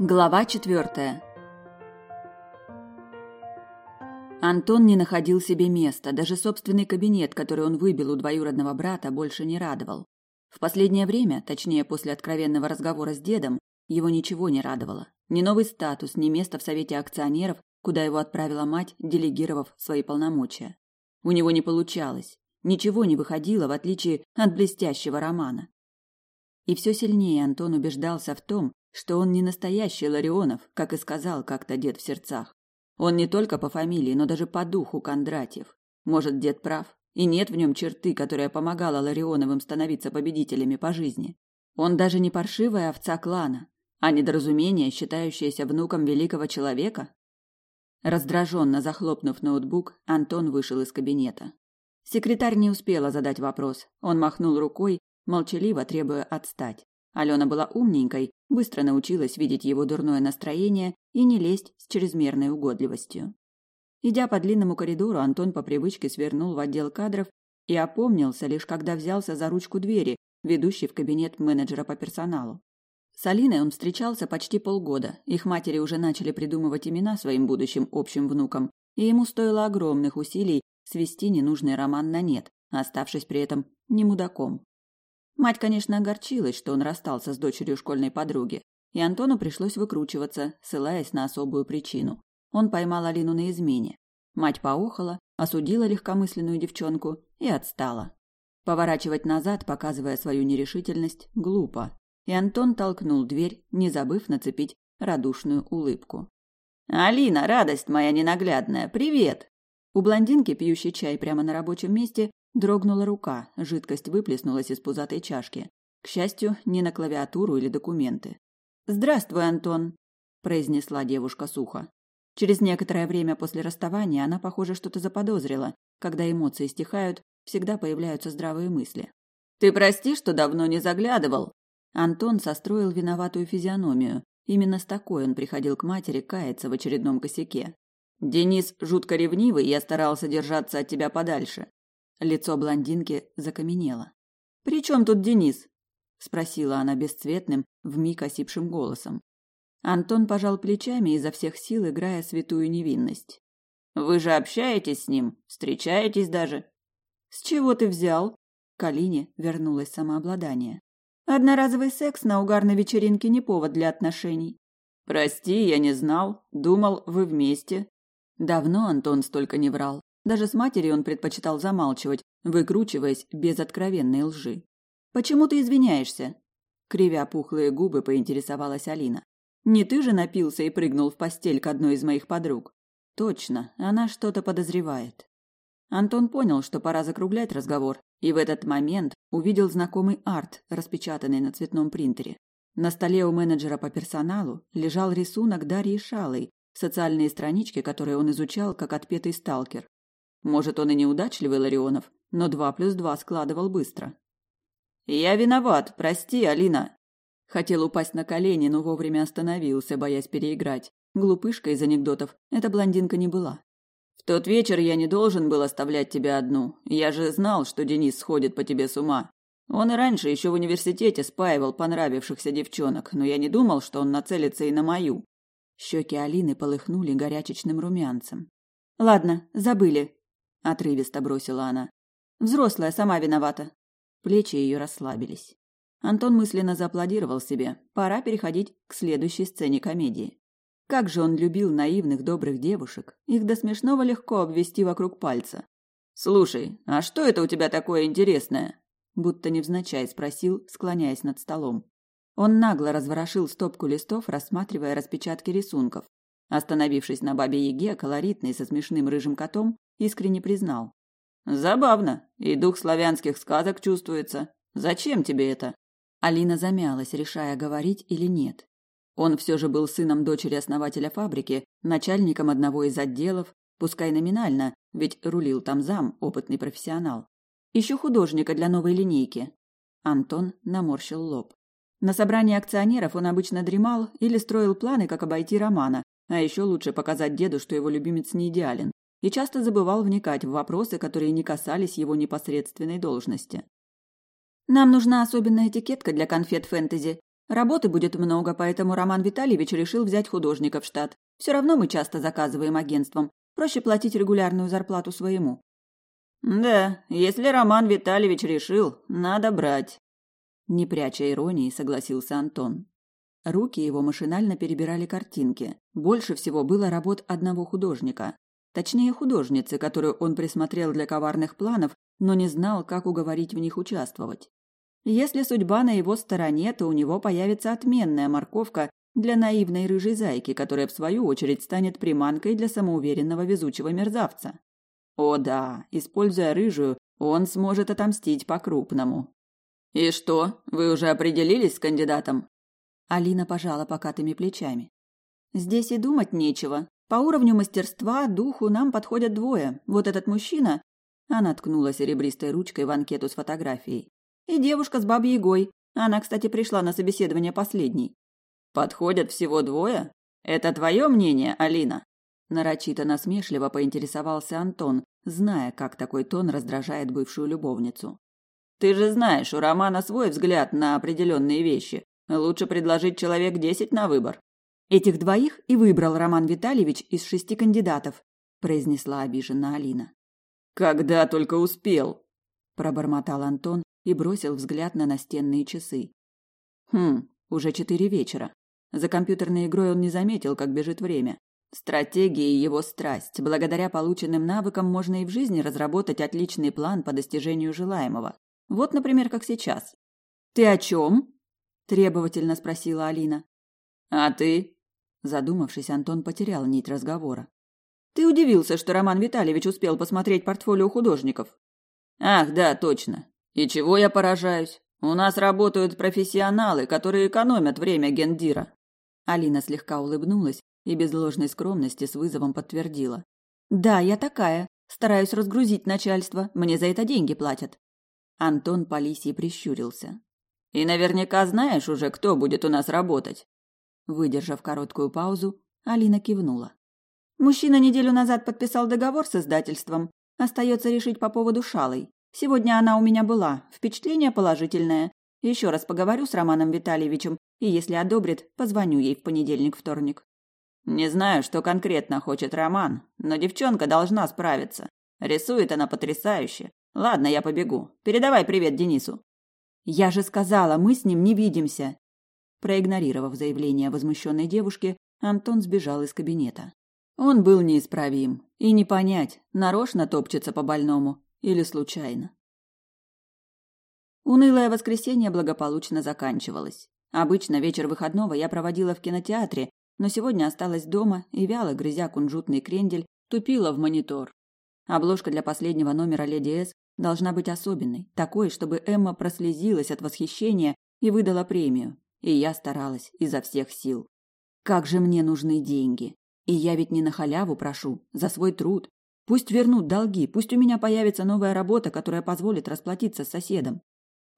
Глава четвертая. Антон не находил себе места, даже собственный кабинет, который он выбил у двоюродного брата, больше не радовал. В последнее время, точнее после откровенного разговора с дедом, его ничего не радовало. Ни новый статус, ни место в совете акционеров, куда его отправила мать, делегировав свои полномочия. У него не получалось, ничего не выходило, в отличие от блестящего романа. И все сильнее Антон убеждался в том, что он не настоящий Ларионов, как и сказал как-то дед в сердцах. Он не только по фамилии, но даже по духу Кондратьев. Может, дед прав, и нет в нем черты, которая помогала Ларионовым становиться победителями по жизни. Он даже не паршивая овца клана, а недоразумение, считающееся внуком великого человека. Раздраженно захлопнув ноутбук, Антон вышел из кабинета. Секретарь не успела задать вопрос. Он махнул рукой, молчаливо требуя отстать. Алена была умненькой, быстро научилась видеть его дурное настроение и не лезть с чрезмерной угодливостью. Идя по длинному коридору, Антон по привычке свернул в отдел кадров и опомнился лишь когда взялся за ручку двери, ведущей в кабинет менеджера по персоналу. С Алиной он встречался почти полгода. Их матери уже начали придумывать имена своим будущим общим внукам, и ему стоило огромных усилий свести ненужный роман на нет, оставшись при этом не мудаком. Мать, конечно, огорчилась, что он расстался с дочерью школьной подруги, и Антону пришлось выкручиваться, ссылаясь на особую причину. Он поймал Алину на измене. Мать поохала, осудила легкомысленную девчонку и отстала. Поворачивать назад, показывая свою нерешительность, глупо. И Антон толкнул дверь, не забыв нацепить радушную улыбку. «Алина, радость моя ненаглядная, привет!» У блондинки, пьющей чай прямо на рабочем месте, Дрогнула рука, жидкость выплеснулась из пузатой чашки. К счастью, не на клавиатуру или документы. «Здравствуй, Антон», – произнесла девушка сухо. Через некоторое время после расставания она, похоже, что-то заподозрила. Когда эмоции стихают, всегда появляются здравые мысли. «Ты прости, что давно не заглядывал!» Антон состроил виноватую физиономию. Именно с такой он приходил к матери каяться в очередном косяке. «Денис жутко ревнивый, я старался держаться от тебя подальше. Лицо блондинки закаменело. «При чем тут Денис?» – спросила она бесцветным, вмиг осипшим голосом. Антон пожал плечами изо всех сил, играя святую невинность. «Вы же общаетесь с ним, встречаетесь даже». «С чего ты взял?» К Алине вернулось самообладание. «Одноразовый секс на угарной вечеринке не повод для отношений». «Прости, я не знал. Думал, вы вместе». Давно Антон столько не врал. Даже с матерью он предпочитал замалчивать, выкручиваясь без откровенной лжи. «Почему ты извиняешься?» Кривя пухлые губы, поинтересовалась Алина. «Не ты же напился и прыгнул в постель к одной из моих подруг?» «Точно, она что-то подозревает». Антон понял, что пора закруглять разговор, и в этот момент увидел знакомый арт, распечатанный на цветном принтере. На столе у менеджера по персоналу лежал рисунок Дарьи Шалой, социальные странички, которые он изучал как отпетый сталкер. Может, он и неудачливый Ларионов, но два плюс два складывал быстро. «Я виноват, прости, Алина!» Хотел упасть на колени, но вовремя остановился, боясь переиграть. Глупышка из анекдотов эта блондинка не была. «В тот вечер я не должен был оставлять тебя одну. Я же знал, что Денис сходит по тебе с ума. Он и раньше еще в университете спаивал понравившихся девчонок, но я не думал, что он нацелится и на мою». Щеки Алины полыхнули горячечным румянцем. «Ладно, забыли отрывисто бросила она. Взрослая сама виновата. Плечи ее расслабились. Антон мысленно зааплодировал себе. Пора переходить к следующей сцене комедии. Как же он любил наивных добрых девушек. Их до смешного легко обвести вокруг пальца. Слушай, а что это у тебя такое интересное? будто невзначай спросил, склоняясь над столом. Он нагло разворошил стопку листов, рассматривая распечатки рисунков. Остановившись на бабе Яге, колоритной со смешным рыжим котом, искренне признал. «Забавно, и дух славянских сказок чувствуется. Зачем тебе это?» Алина замялась, решая, говорить или нет. Он все же был сыном дочери основателя фабрики, начальником одного из отделов, пускай номинально, ведь рулил там зам, опытный профессионал. Еще художника для новой линейки. Антон наморщил лоб. На собрании акционеров он обычно дремал или строил планы, как обойти Романа, а еще лучше показать деду, что его любимец не идеален, и часто забывал вникать в вопросы, которые не касались его непосредственной должности. «Нам нужна особенная этикетка для конфет фэнтези», Работы будет много, поэтому Роман Витальевич решил взять художника в штат. Все равно мы часто заказываем агентством. Проще платить регулярную зарплату своему. Да, если Роман Витальевич решил, надо брать. Не пряча иронии, согласился Антон. Руки его машинально перебирали картинки. Больше всего было работ одного художника. Точнее, художницы, которую он присмотрел для коварных планов, но не знал, как уговорить в них участвовать. Если судьба на его стороне, то у него появится отменная морковка для наивной рыжей зайки, которая в свою очередь станет приманкой для самоуверенного везучего мерзавца. О да, используя рыжую, он сможет отомстить по-крупному. И что, вы уже определились с кандидатом? Алина пожала покатыми плечами. Здесь и думать нечего. По уровню мастерства, духу нам подходят двое. Вот этот мужчина, она ткнула серебристой ручкой в анкету с фотографией. И девушка с бабьей Ягой. Она, кстати, пришла на собеседование последней. Подходят всего двое? Это твое мнение, Алина? Нарочито насмешливо поинтересовался Антон, зная, как такой тон раздражает бывшую любовницу. Ты же знаешь, у Романа свой взгляд на определенные вещи. Лучше предложить человек десять на выбор. Этих двоих и выбрал Роман Витальевич из шести кандидатов, произнесла обиженно Алина. Когда только успел, пробормотал Антон, и бросил взгляд на настенные часы. Хм, уже четыре вечера. За компьютерной игрой он не заметил, как бежит время. Стратегия – его страсть. Благодаря полученным навыкам можно и в жизни разработать отличный план по достижению желаемого. Вот, например, как сейчас. «Ты о чем?» – требовательно спросила Алина. «А ты?» Задумавшись, Антон потерял нить разговора. «Ты удивился, что Роман Витальевич успел посмотреть портфолио художников?» «Ах, да, точно. И чего я поражаюсь? У нас работают профессионалы, которые экономят время гендира. Алина слегка улыбнулась и без ложной скромности с вызовом подтвердила. Да, я такая. Стараюсь разгрузить начальство. Мне за это деньги платят. Антон Полисий прищурился. И наверняка знаешь уже, кто будет у нас работать. Выдержав короткую паузу, Алина кивнула. Мужчина неделю назад подписал договор с издательством. Остается решить по поводу Шалой. Сегодня она у меня была. Впечатление положительное. Еще раз поговорю с Романом Витальевичем, и если одобрит, позвоню ей в понедельник-вторник. Не знаю, что конкретно хочет Роман, но девчонка должна справиться. Рисует она потрясающе. Ладно, я побегу. Передавай привет Денису. Я же сказала, мы с ним не видимся. Проигнорировав заявление возмущенной девушки, Антон сбежал из кабинета. Он был неисправим, и не понять, нарочно топчется по больному или случайно. Унылое воскресенье благополучно заканчивалось. Обычно вечер выходного я проводила в кинотеатре, но сегодня осталась дома и, вяло грызя кунжутный крендель, тупила в монитор. Обложка для последнего номера «Леди С» должна быть особенной, такой, чтобы Эмма прослезилась от восхищения и выдала премию. И я старалась изо всех сил. Как же мне нужны деньги. И я ведь не на халяву прошу, за свой труд. Пусть вернут долги, пусть у меня появится новая работа, которая позволит расплатиться с соседом.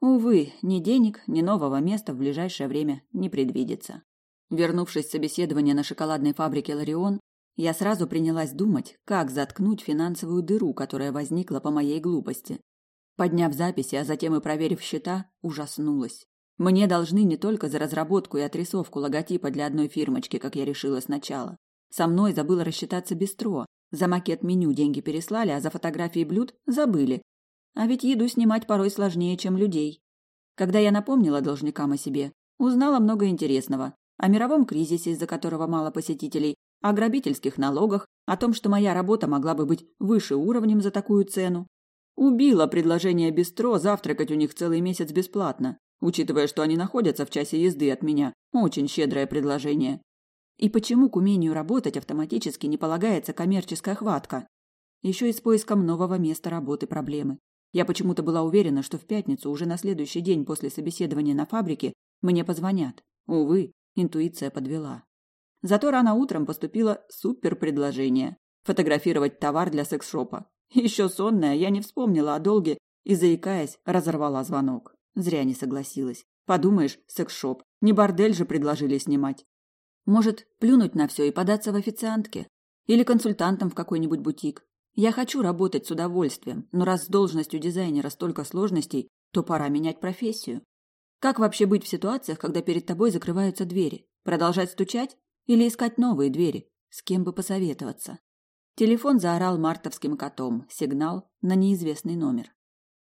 Увы, ни денег, ни нового места в ближайшее время не предвидится. Вернувшись с собеседования на шоколадной фабрике Ларион, я сразу принялась думать, как заткнуть финансовую дыру, которая возникла по моей глупости. Подняв записи, а затем и проверив счета, ужаснулась. Мне должны не только за разработку и отрисовку логотипа для одной фирмочки, как я решила сначала. Со мной забыла рассчитаться Бистро, за макет меню деньги переслали, а за фотографии блюд забыли. А ведь еду снимать порой сложнее, чем людей. Когда я напомнила должникам о себе, узнала много интересного. О мировом кризисе, из-за которого мало посетителей, о грабительских налогах, о том, что моя работа могла бы быть выше уровнем за такую цену. Убила предложение бистро завтракать у них целый месяц бесплатно, учитывая, что они находятся в часе езды от меня. Очень щедрое предложение. И почему к умению работать автоматически не полагается коммерческая хватка? Еще и с поиском нового места работы проблемы. Я почему-то была уверена, что в пятницу, уже на следующий день после собеседования на фабрике, мне позвонят. Увы, интуиция подвела. Зато рано утром поступило супер предложение фотографировать товар для секс-шопа. Еще сонная, я не вспомнила о долге и, заикаясь, разорвала звонок. Зря не согласилась. Подумаешь, секс-шоп. Не бордель же предложили снимать. Может, плюнуть на все и податься в официантке? Или консультантом в какой-нибудь бутик? Я хочу работать с удовольствием, но раз с должностью дизайнера столько сложностей, то пора менять профессию. Как вообще быть в ситуациях, когда перед тобой закрываются двери? Продолжать стучать или искать новые двери? С кем бы посоветоваться? Телефон заорал мартовским котом. Сигнал на неизвестный номер.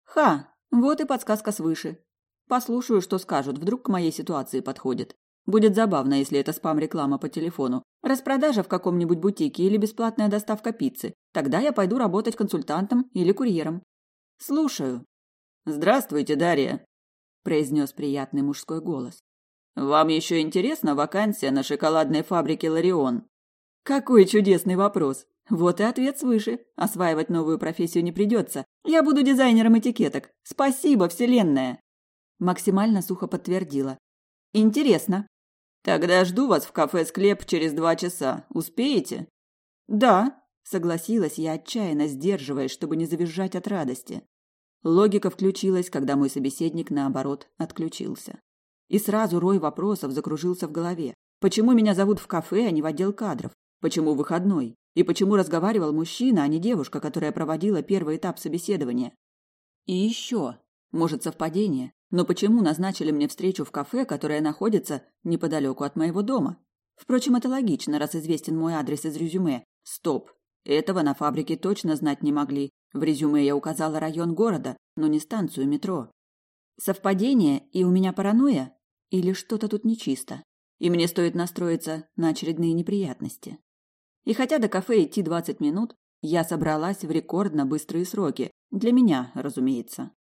Ха, вот и подсказка свыше. Послушаю, что скажут, вдруг к моей ситуации подходит. Будет забавно, если это спам-реклама по телефону. Распродажа в каком-нибудь бутике или бесплатная доставка пиццы. Тогда я пойду работать консультантом или курьером. Слушаю. Здравствуйте, Дарья, произнес приятный мужской голос. Вам еще интересна вакансия на шоколадной фабрике Ларион? Какой чудесный вопрос. Вот и ответ свыше. Осваивать новую профессию не придется. Я буду дизайнером этикеток. Спасибо, Вселенная. Максимально сухо подтвердила. Интересно. Тогда жду вас в кафе «Склеп» через два часа. Успеете? Да, согласилась я отчаянно, сдерживаясь, чтобы не завизжать от радости. Логика включилась, когда мой собеседник, наоборот, отключился. И сразу рой вопросов закружился в голове. Почему меня зовут в кафе, а не в отдел кадров? Почему выходной? И почему разговаривал мужчина, а не девушка, которая проводила первый этап собеседования? И еще, может, совпадение, но почему назначили мне встречу в кафе, которое находится неподалеку от моего дома? Впрочем, это логично, раз известен мой адрес из резюме. Стоп. Этого на фабрике точно знать не могли. В резюме я указала район города, но не станцию метро. Совпадение и у меня паранойя? Или что-то тут нечисто? И мне стоит настроиться на очередные неприятности. И хотя до кафе идти 20 минут, я собралась в рекордно быстрые сроки. Для меня, разумеется.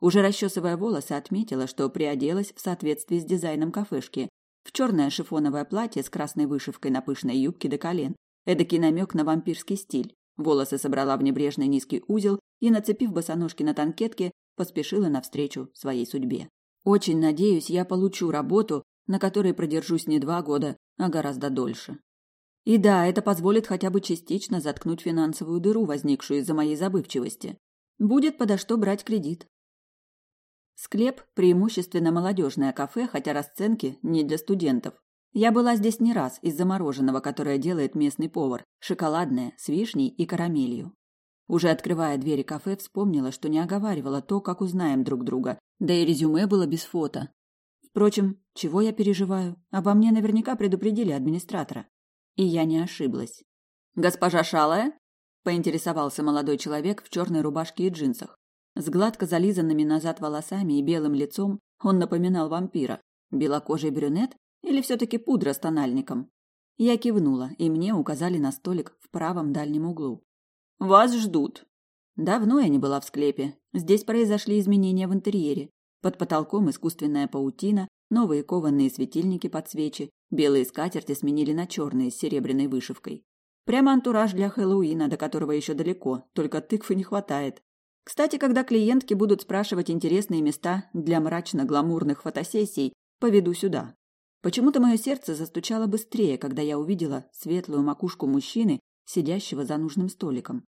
Уже расчесывая волосы, отметила, что приоделась в соответствии с дизайном кафешки. В черное шифоновое платье с красной вышивкой на пышной юбке до колен. Эдакий намек на вампирский стиль. Волосы собрала в небрежный низкий узел и, нацепив босоножки на танкетке, поспешила навстречу своей судьбе. Очень надеюсь, я получу работу, на которой продержусь не два года, а гораздо дольше. И да, это позволит хотя бы частично заткнуть финансовую дыру, возникшую из-за моей забывчивости. Будет подо что брать кредит. Склеп – преимущественно молодежное кафе, хотя расценки не для студентов. Я была здесь не раз из-за мороженого, которое делает местный повар, шоколадное, с вишней и карамелью. Уже открывая двери кафе, вспомнила, что не оговаривала то, как узнаем друг друга, да и резюме было без фото. Впрочем, чего я переживаю? Обо мне наверняка предупредили администратора. И я не ошиблась. «Госпожа Шалая?» – поинтересовался молодой человек в черной рубашке и джинсах. С гладко зализанными назад волосами и белым лицом он напоминал вампира. Белокожий брюнет или все-таки пудра с тональником? Я кивнула, и мне указали на столик в правом дальнем углу. «Вас ждут». Давно я не была в склепе. Здесь произошли изменения в интерьере. Под потолком искусственная паутина, новые кованые светильники под свечи, белые скатерти сменили на черные с серебряной вышивкой. Прямо антураж для Хэллоуина, до которого еще далеко, только тыквы не хватает. Кстати, когда клиентки будут спрашивать интересные места для мрачно-гламурных фотосессий, поведу сюда. Почему-то мое сердце застучало быстрее, когда я увидела светлую макушку мужчины, сидящего за нужным столиком.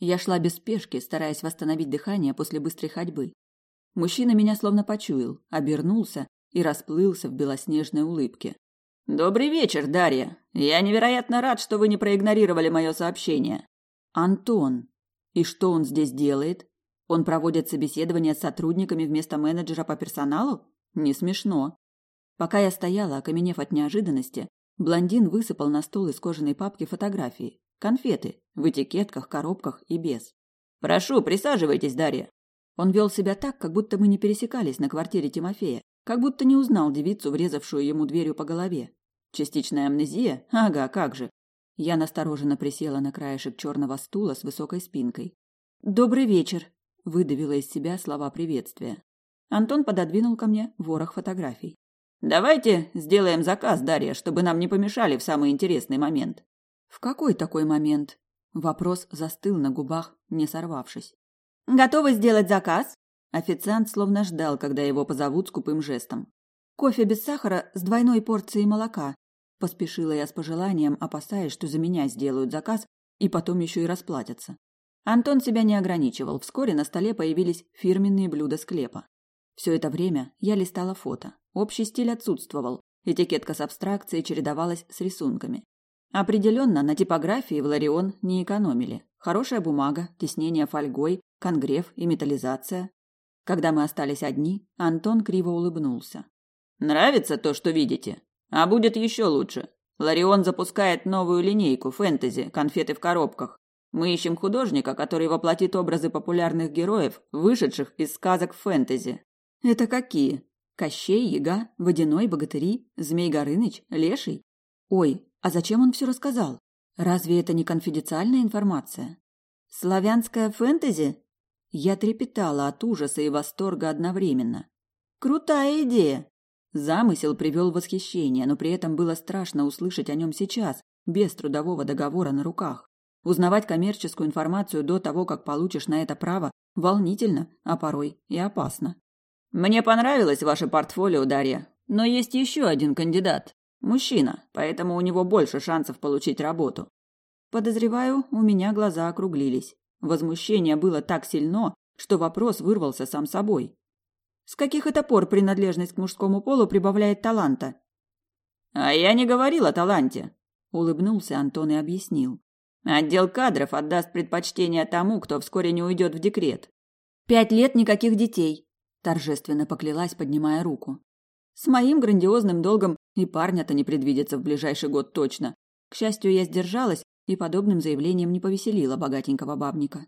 Я шла без спешки, стараясь восстановить дыхание после быстрой ходьбы. Мужчина меня словно почуял, обернулся и расплылся в белоснежной улыбке. «Добрый вечер, Дарья. Я невероятно рад, что вы не проигнорировали мое сообщение». «Антон. И что он здесь делает?» Он проводит собеседование с сотрудниками вместо менеджера по персоналу? Не смешно. Пока я стояла, окаменев от неожиданности, блондин высыпал на стол из кожаной папки фотографии. Конфеты. В этикетках, коробках и без. «Прошу, присаживайтесь, Дарья». Он вел себя так, как будто мы не пересекались на квартире Тимофея, как будто не узнал девицу, врезавшую ему дверью по голове. Частичная амнезия? Ага, как же. Я настороженно присела на краешек черного стула с высокой спинкой. «Добрый вечер», выдавила из себя слова приветствия. Антон пододвинул ко мне ворох фотографий. Давайте сделаем заказ, Дарья, чтобы нам не помешали в самый интересный момент. В какой такой момент? Вопрос застыл на губах, не сорвавшись. Готовы сделать заказ? Официант словно ждал, когда его позовут скупым жестом. Кофе без сахара с двойной порцией молока. Поспешила я с пожеланием, опасаясь, что за меня сделают заказ и потом еще и расплатятся. Антон себя не ограничивал. Вскоре на столе появились фирменные блюда склепа. Все это время я листала фото. Общий стиль отсутствовал. Этикетка с абстракцией чередовалась с рисунками. Определенно, на типографии в Ларион не экономили. Хорошая бумага, тиснение фольгой, конгрев и металлизация. Когда мы остались одни, Антон криво улыбнулся. Нравится то, что видите? А будет еще лучше. Ларион запускает новую линейку фэнтези, конфеты в коробках. Мы ищем художника, который воплотит образы популярных героев, вышедших из сказок фэнтези. Это какие? Кощей, Яга, Водяной, Богатыри, Змей Горыныч, Леший? Ой, а зачем он все рассказал? Разве это не конфиденциальная информация? Славянская фэнтези? Я трепетала от ужаса и восторга одновременно. Крутая идея. Замысел привел в восхищение, но при этом было страшно услышать о нем сейчас, без трудового договора на руках. Узнавать коммерческую информацию до того, как получишь на это право, волнительно, а порой и опасно. Мне понравилось ваше портфолио, Дарья, но есть еще один кандидат. Мужчина, поэтому у него больше шансов получить работу. Подозреваю, у меня глаза округлились. Возмущение было так сильно, что вопрос вырвался сам собой. С каких это пор принадлежность к мужскому полу прибавляет таланта? А я не говорил о таланте, улыбнулся Антон и объяснил. Отдел кадров отдаст предпочтение тому, кто вскоре не уйдет в декрет. Пять лет никаких детей, торжественно поклялась, поднимая руку. С моим грандиозным долгом и парня-то не предвидится в ближайший год точно. К счастью, я сдержалась и подобным заявлением не повеселила богатенького бабника.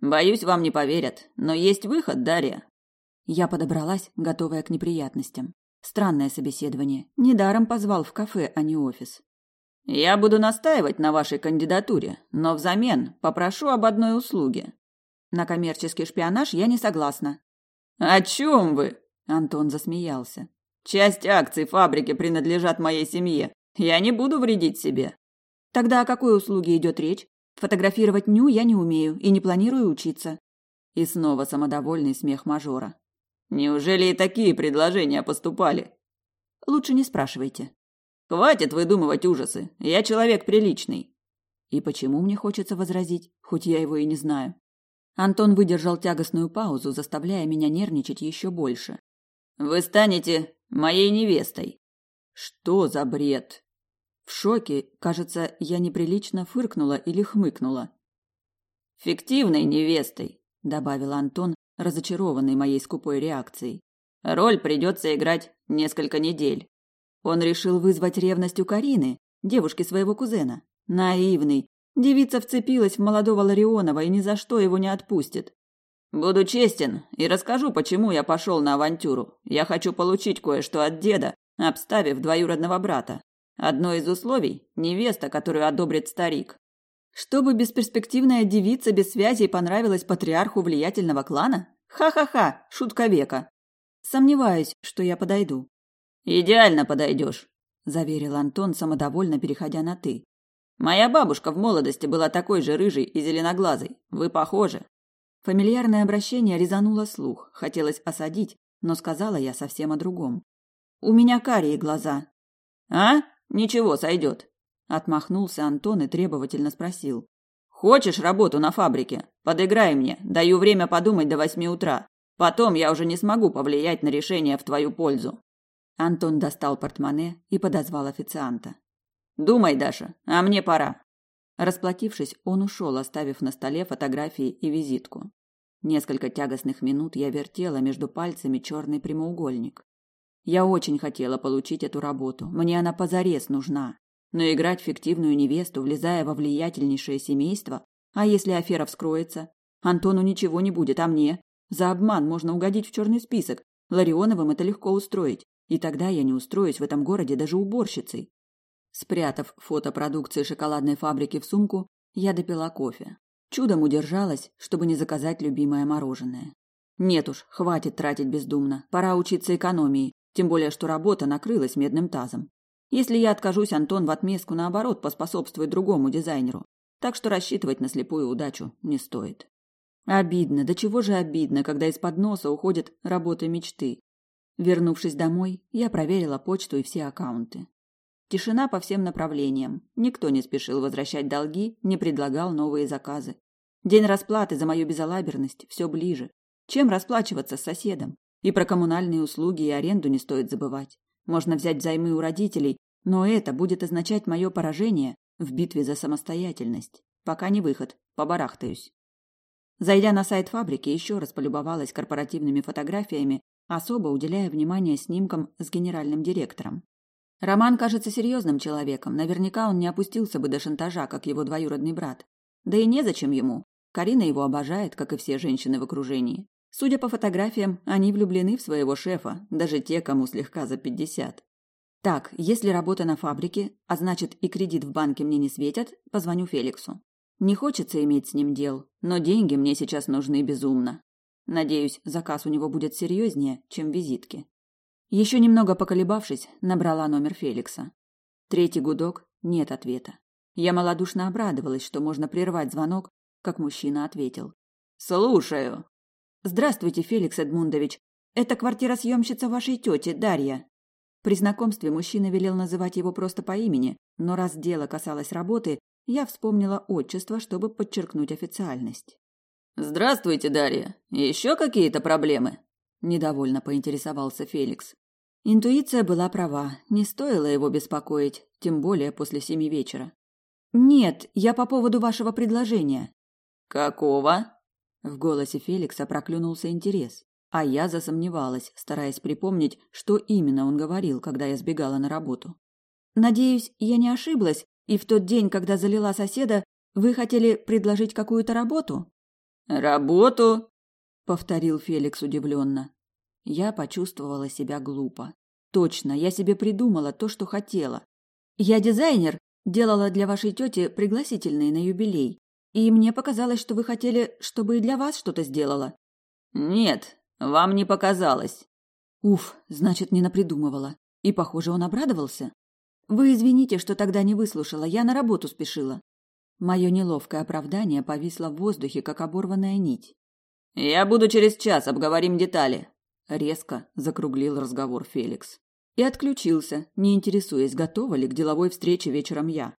Боюсь, вам не поверят, но есть выход, Дарья. Я подобралась, готовая к неприятностям. Странное собеседование. Недаром позвал в кафе, а не офис. Я буду настаивать на вашей кандидатуре, но взамен попрошу об одной услуге. На коммерческий шпионаж я не согласна. О чем вы? Антон засмеялся. Часть акций фабрики принадлежат моей семье. Я не буду вредить себе. Тогда о какой услуге идет речь? Фотографировать ню я не умею и не планирую учиться. И снова самодовольный смех мажора. Неужели и такие предложения поступали? Лучше не спрашивайте. Хватит выдумывать ужасы. Я человек приличный. И почему мне хочется возразить, хоть я его и не знаю? Антон выдержал тягостную паузу, заставляя меня нервничать еще больше. Вы станете моей невестой. Что за бред? В шоке, кажется, я неприлично фыркнула или хмыкнула. Фиктивной невестой, добавил Антон, разочарованный моей скупой реакцией. Роль придется играть несколько недель. Он решил вызвать ревность у Карины, девушки своего кузена. Наивный. Девица вцепилась в молодого Ларионова и ни за что его не отпустит. Буду честен и расскажу, почему я пошел на авантюру. Я хочу получить кое-что от деда, обставив двоюродного брата. Одно из условий – невеста, которую одобрит старик. Чтобы бесперспективная девица без связей понравилась патриарху влиятельного клана? Ха-ха-ха, шутка века. Сомневаюсь, что я подойду. Идеально подойдешь, заверил Антон, самодовольно переходя на ты. Моя бабушка в молодости была такой же рыжей и зеленоглазой. Вы похожи. Фамильярное обращение резануло слух. Хотелось осадить, но сказала я совсем о другом. У меня карие глаза. А? Ничего, сойдет. Отмахнулся Антон и требовательно спросил: "Хочешь работу на фабрике? Подыграй мне. Даю время подумать до восьми утра. Потом я уже не смогу повлиять на решение в твою пользу". Антон достал портмоне и подозвал официанта. "Думай, Даша, а мне пора". Расплатившись, он ушел, оставив на столе фотографии и визитку. Несколько тягостных минут я вертела между пальцами черный прямоугольник. Я очень хотела получить эту работу. Мне она позарез нужна. Но играть фиктивную невесту, влезая во влиятельнейшее семейство, а если афера вскроется? Антону ничего не будет, а мне? За обман можно угодить в черный список. Ларионовым это легко устроить. И тогда я не устроюсь в этом городе даже уборщицей. Спрятав фото продукции шоколадной фабрики в сумку, я допила кофе. Чудом удержалась, чтобы не заказать любимое мороженое. Нет уж, хватит тратить бездумно. Пора учиться экономии, тем более что работа накрылась медным тазом. Если я откажусь, Антон в отместку наоборот поспособствует другому дизайнеру. Так что рассчитывать на слепую удачу не стоит. Обидно, до чего же обидно, когда из-под носа уходят работы мечты. Вернувшись домой, я проверила почту и все аккаунты. Тишина по всем направлениям. Никто не спешил возвращать долги, не предлагал новые заказы. День расплаты за мою безалаберность все ближе. Чем расплачиваться с соседом? И про коммунальные услуги и аренду не стоит забывать. Можно взять взаймы у родителей, но это будет означать мое поражение в битве за самостоятельность. Пока не выход, побарахтаюсь. Зайдя на сайт фабрики, еще раз полюбовалась корпоративными фотографиями, особо уделяя внимание снимкам с генеральным директором. Роман кажется серьезным человеком, наверняка он не опустился бы до шантажа, как его двоюродный брат. Да и незачем ему. Карина его обожает, как и все женщины в окружении. Судя по фотографиям, они влюблены в своего шефа, даже те, кому слегка за пятьдесят. Так, если работа на фабрике, а значит и кредит в банке мне не светят, позвоню Феликсу. Не хочется иметь с ним дел, но деньги мне сейчас нужны безумно. Надеюсь, заказ у него будет серьезнее, чем визитки. Еще немного поколебавшись, набрала номер Феликса. Третий гудок – нет ответа. Я малодушно обрадовалась, что можно прервать звонок, как мужчина ответил. «Слушаю». «Здравствуйте, Феликс Эдмундович. Это квартира съемщица вашей тети, Дарья». При знакомстве мужчина велел называть его просто по имени, но раз дело касалось работы, я вспомнила отчество, чтобы подчеркнуть официальность. «Здравствуйте, Дарья. Еще какие-то проблемы?» – недовольно поинтересовался Феликс. Интуиция была права, не стоило его беспокоить, тем более после семи вечера. «Нет, я по поводу вашего предложения». «Какого?» В голосе Феликса проклюнулся интерес, а я засомневалась, стараясь припомнить, что именно он говорил, когда я сбегала на работу. «Надеюсь, я не ошиблась, и в тот день, когда залила соседа, вы хотели предложить какую-то работу?» «Работу?» — повторил Феликс удивленно. Я почувствовала себя глупо. Точно, я себе придумала то, что хотела. Я дизайнер, делала для вашей тети пригласительные на юбилей. И мне показалось, что вы хотели, чтобы и для вас что-то сделала. Нет, вам не показалось. Уф, значит, не напридумывала. И, похоже, он обрадовался. Вы извините, что тогда не выслушала, я на работу спешила. Мое неловкое оправдание повисло в воздухе, как оборванная нить. Я буду через час, обговорим детали. Резко закруглил разговор Феликс. И отключился, не интересуясь, готова ли к деловой встрече вечером я.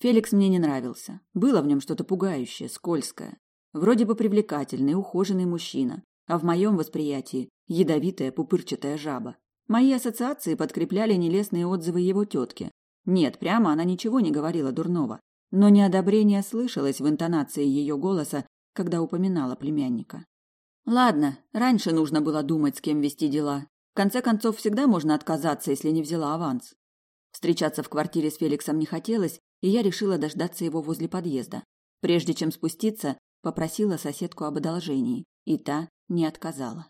Феликс мне не нравился. Было в нем что-то пугающее, скользкое. Вроде бы привлекательный, ухоженный мужчина, а в моем восприятии ядовитая пупырчатая жаба. Мои ассоциации подкрепляли нелестные отзывы его тетки. Нет, прямо она ничего не говорила дурного. Но неодобрение слышалось в интонации ее голоса, когда упоминала племянника. Ладно, раньше нужно было думать, с кем вести дела. В конце концов, всегда можно отказаться, если не взяла аванс. Встречаться в квартире с Феликсом не хотелось, и я решила дождаться его возле подъезда. Прежде чем спуститься, попросила соседку об одолжении, и та не отказала.